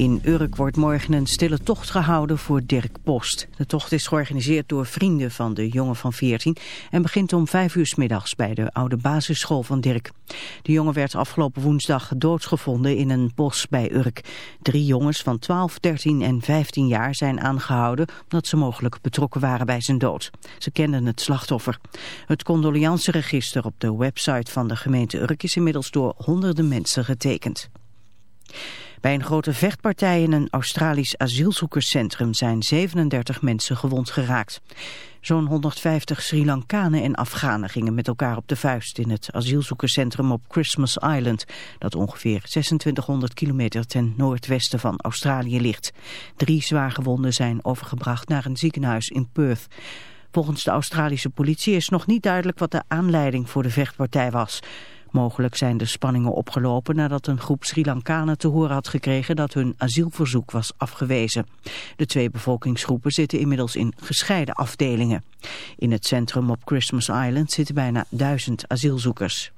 In Urk wordt morgen een stille tocht gehouden voor Dirk Post. De tocht is georganiseerd door vrienden van de jongen van 14 en begint om 5 uur middags bij de oude basisschool van Dirk. De jongen werd afgelopen woensdag doodsgevonden in een bos bij Urk. Drie jongens van 12, 13 en 15 jaar zijn aangehouden omdat ze mogelijk betrokken waren bij zijn dood. Ze kenden het slachtoffer. Het condoleanceregister op de website van de gemeente Urk is inmiddels door honderden mensen getekend. Bij een grote vechtpartij in een Australisch asielzoekerscentrum zijn 37 mensen gewond geraakt. Zo'n 150 Sri Lankanen en Afghanen gingen met elkaar op de vuist in het asielzoekerscentrum op Christmas Island, dat ongeveer 2600 kilometer ten noordwesten van Australië ligt. Drie zwaargewonden zijn overgebracht naar een ziekenhuis in Perth. Volgens de Australische politie is nog niet duidelijk wat de aanleiding voor de vechtpartij was. Mogelijk zijn de spanningen opgelopen nadat een groep Sri Lankanen te horen had gekregen dat hun asielverzoek was afgewezen. De twee bevolkingsgroepen zitten inmiddels in gescheiden afdelingen. In het centrum op Christmas Island zitten bijna duizend asielzoekers.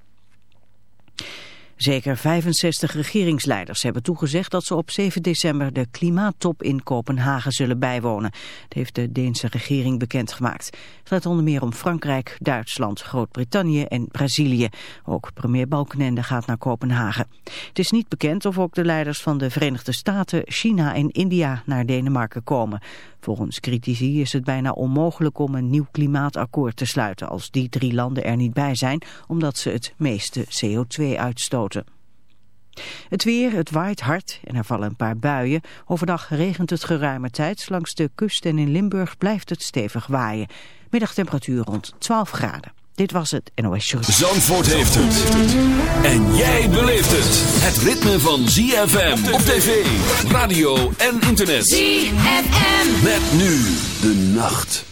Zeker 65 regeringsleiders hebben toegezegd dat ze op 7 december de klimaattop in Kopenhagen zullen bijwonen. Dat heeft de Deense regering bekendgemaakt. Het gaat onder meer om Frankrijk, Duitsland, Groot-Brittannië en Brazilië. Ook premier Balkenende gaat naar Kopenhagen. Het is niet bekend of ook de leiders van de Verenigde Staten, China en India naar Denemarken komen. Volgens critici is het bijna onmogelijk om een nieuw klimaatakkoord te sluiten als die drie landen er niet bij zijn, omdat ze het meeste CO2 uitstoten. Het weer, het waait hard en er vallen een paar buien. Overdag regent het geruime tijd. Langs de kust en in Limburg blijft het stevig waaien. Middagtemperatuur rond 12 graden. Dit was het NOS Show. Zandvoort heeft het. En jij beleeft het. Het ritme van ZFM op tv, radio en internet. ZFM. Met nu de nacht.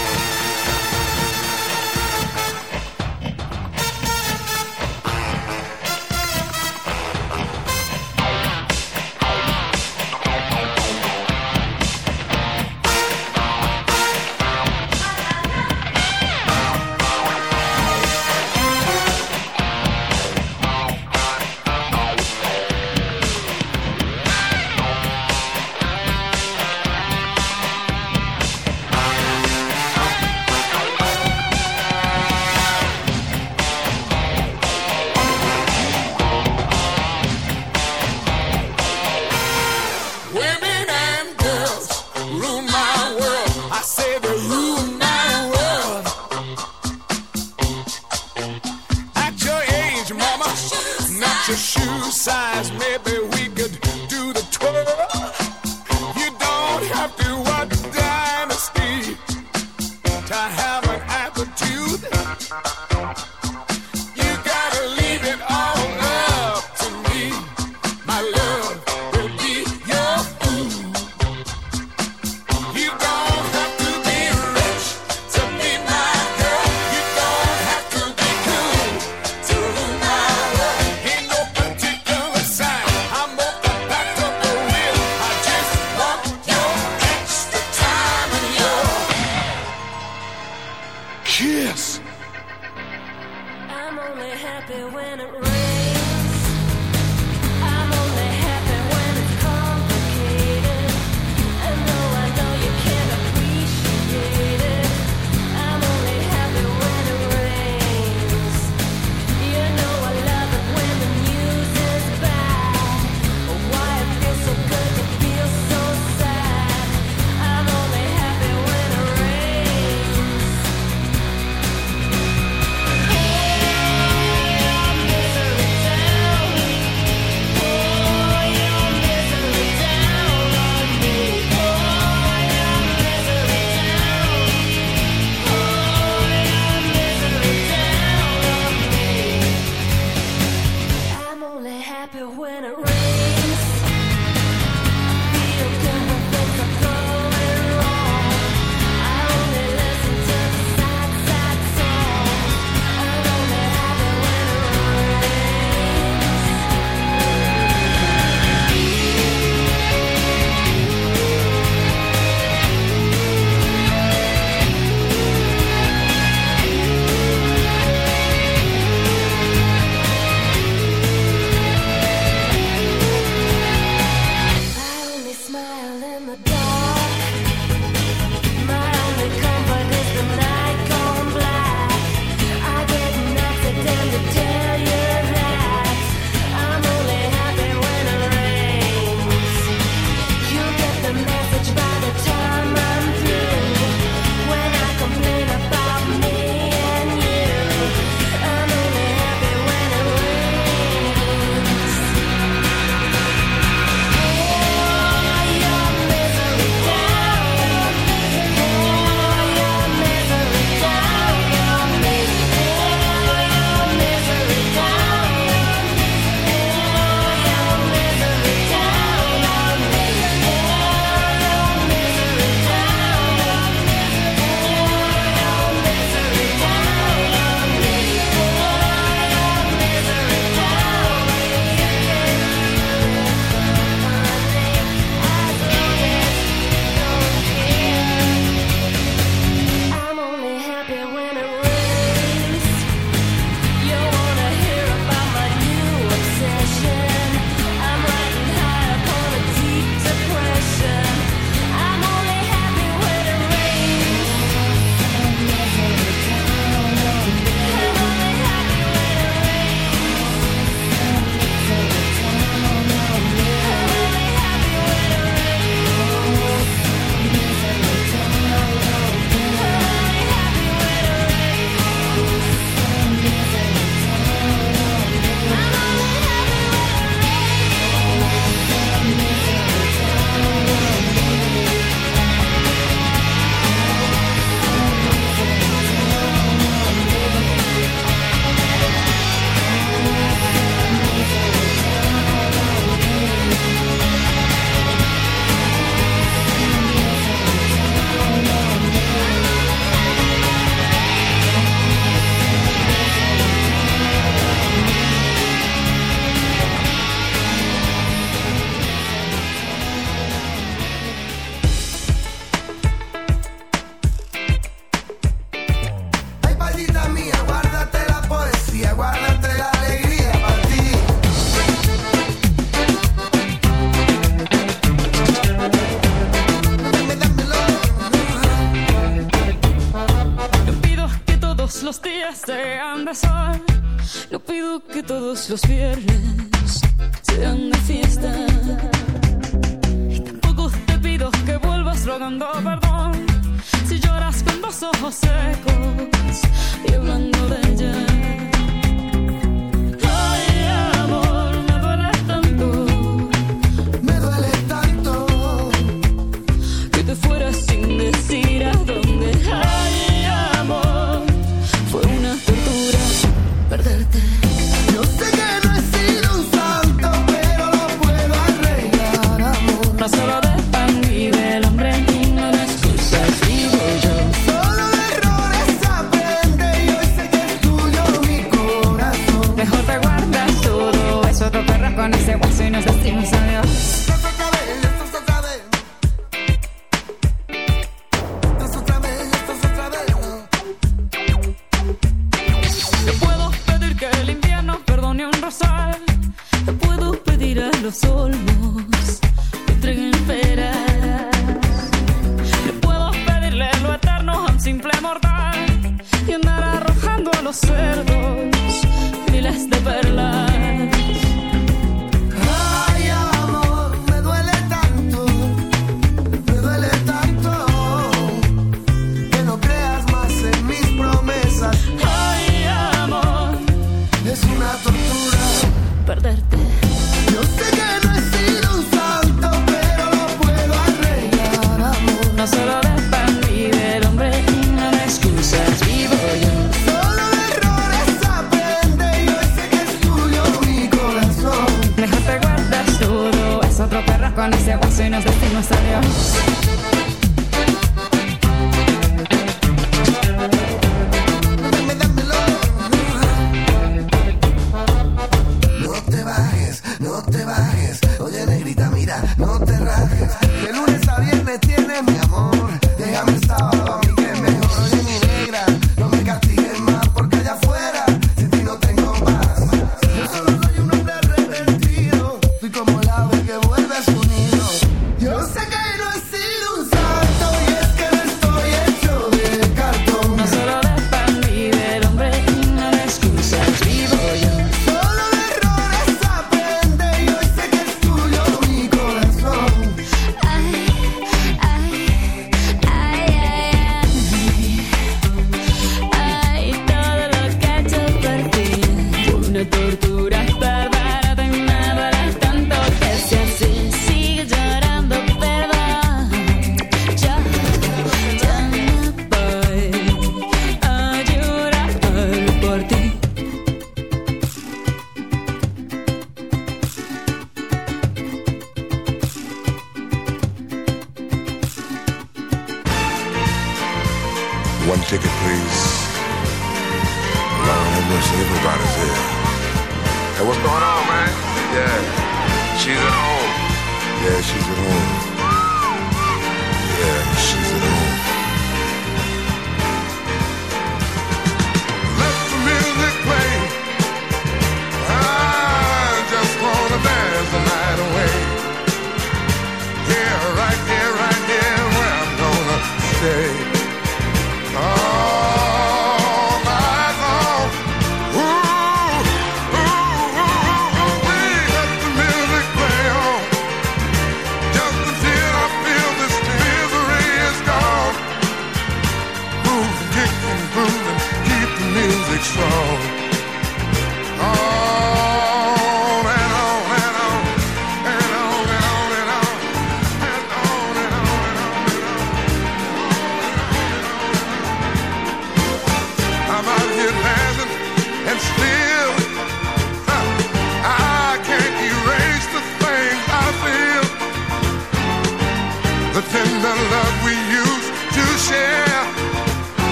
happy when it rains. Feel good.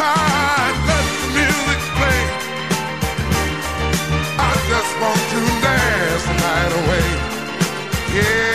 let the music play. I just want to dance the night away. Yeah.